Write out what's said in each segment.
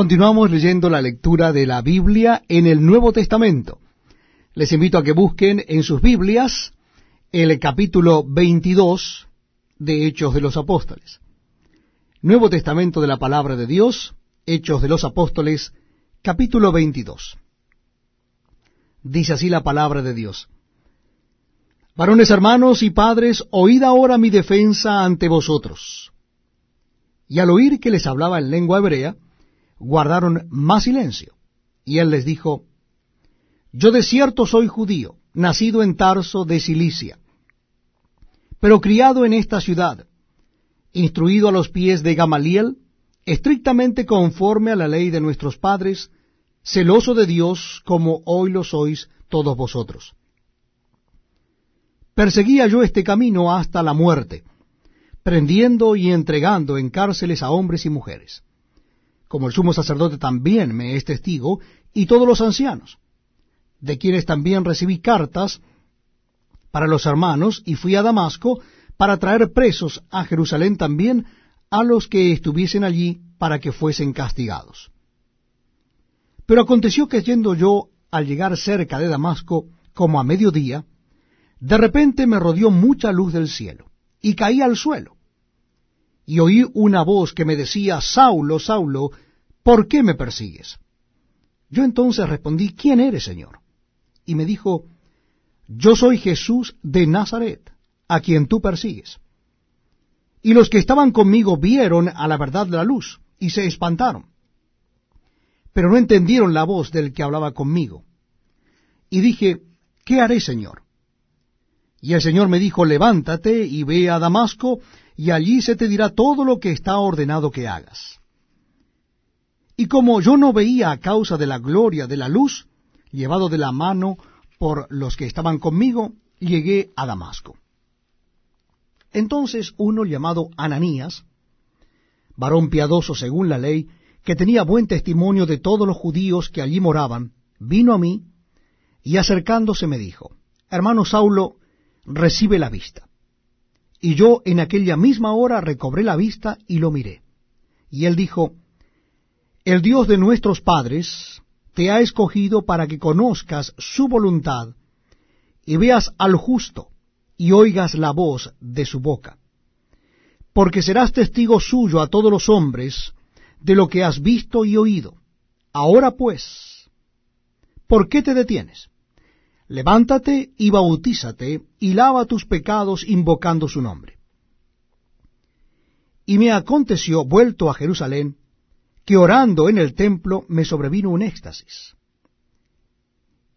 Continuamos leyendo la lectura de la Biblia en el Nuevo Testamento. Les invito a que busquen en sus Biblias el capítulo 22 de Hechos de los Apóstoles. Nuevo Testamento de la Palabra de Dios, Hechos de los Apóstoles, capítulo 22. Dice así la palabra de Dios. Varones hermanos y padres, oíd ahora mi defensa ante vosotros. Y al oír que les hablaba en lengua hebrea, guardaron más silencio. Y él les dijo, Yo de cierto soy judío, nacido en Tarso de Cilicia, pero criado en esta ciudad, instruido a los pies de Gamaliel, estrictamente conforme a la ley de nuestros padres, celoso de Dios como hoy lo sois todos vosotros. Perseguía yo este camino hasta la muerte, prendiendo y entregando en cárceles a hombres y mujeres como el sumo sacerdote también me es testigo, y todos los ancianos, de quienes también recibí cartas para los hermanos, y fui a Damasco para traer presos a Jerusalén también a los que estuviesen allí para que fuesen castigados. Pero aconteció que yendo yo al llegar cerca de Damasco, como a mediodía, de repente me rodeó mucha luz del cielo, y caí al suelo y oí una voz que me decía, Saulo, Saulo, ¿por qué me persigues? Yo entonces respondí, ¿quién eres, Señor? Y me dijo, yo soy Jesús de Nazaret, a quien tú persigues. Y los que estaban conmigo vieron a la verdad la luz, y se espantaron. Pero no entendieron la voz del que hablaba conmigo. Y dije, ¿qué haré, Señor? Y el Señor me dijo, levántate y ve a Damasco, y allí se te dirá todo lo que está ordenado que hagas. Y como yo no veía a causa de la gloria de la luz, llevado de la mano por los que estaban conmigo, llegué a Damasco. Entonces uno llamado Ananías, varón piadoso según la ley, que tenía buen testimonio de todos los judíos que allí moraban, vino a mí, y acercándose me dijo, Hermano Saulo, recibe la vista. Y yo en aquella misma hora recobré la vista y lo miré. Y él dijo, El Dios de nuestros padres te ha escogido para que conozcas su voluntad y veas al justo y oigas la voz de su boca. Porque serás testigo suyo a todos los hombres de lo que has visto y oído. Ahora pues, ¿por qué te detienes? Levántate y bautízate y lava tus pecados invocando su nombre. Y me aconteció, vuelto a Jerusalén, que orando en el templo me sobrevino un éxtasis.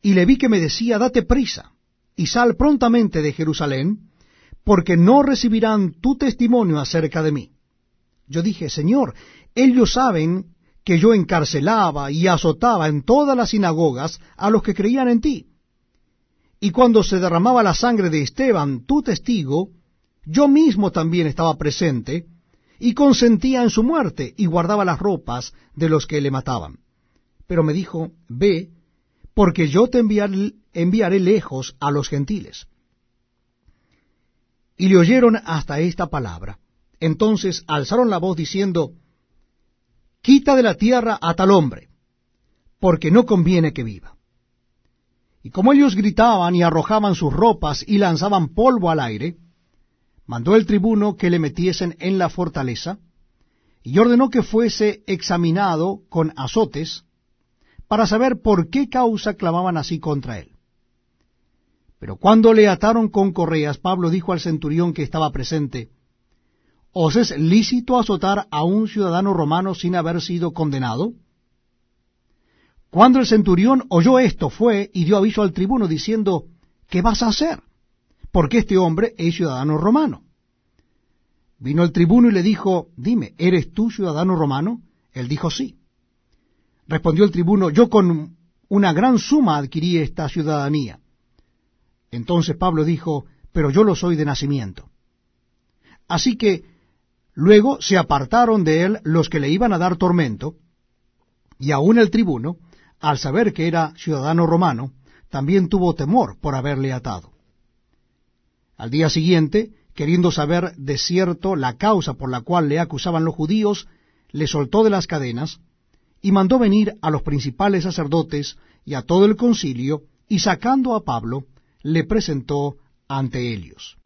Y le vi que me decía, date prisa, y sal prontamente de Jerusalén, porque no recibirán tu testimonio acerca de mí. Yo dije, Señor, ellos saben que yo encarcelaba y azotaba en todas las sinagogas a los que creían en ti y cuando se derramaba la sangre de Esteban, tu testigo, yo mismo también estaba presente, y consentía en su muerte, y guardaba las ropas de los que le mataban. Pero me dijo, ve, porque yo te enviaré, enviaré lejos a los gentiles. Y le oyeron hasta esta palabra. Entonces alzaron la voz diciendo, Quita de la tierra a tal hombre, porque no conviene que viva. Y como ellos gritaban y arrojaban sus ropas y lanzaban polvo al aire, mandó el tribuno que le metiesen en la fortaleza, y ordenó que fuese examinado con azotes, para saber por qué causa clamaban así contra él. Pero cuando le ataron con correas, Pablo dijo al centurión que estaba presente, ¿Os es lícito azotar a un ciudadano romano sin haber sido condenado? Cuando el centurión oyó esto, fue y dio aviso al tribuno diciendo, ¿qué vas a hacer? Porque este hombre es ciudadano romano. Vino el tribuno y le dijo, dime, ¿eres tú ciudadano romano? Él dijo, sí. Respondió el tribuno, yo con una gran suma adquirí esta ciudadanía. Entonces Pablo dijo, pero yo lo soy de nacimiento. Así que luego se apartaron de él los que le iban a dar tormento, y aun el tribuno, al saber que era ciudadano romano, también tuvo temor por haberle atado. Al día siguiente, queriendo saber de cierto la causa por la cual le acusaban los judíos, le soltó de las cadenas, y mandó venir a los principales sacerdotes y a todo el concilio, y sacando a Pablo, le presentó ante ellos.